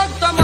cuánto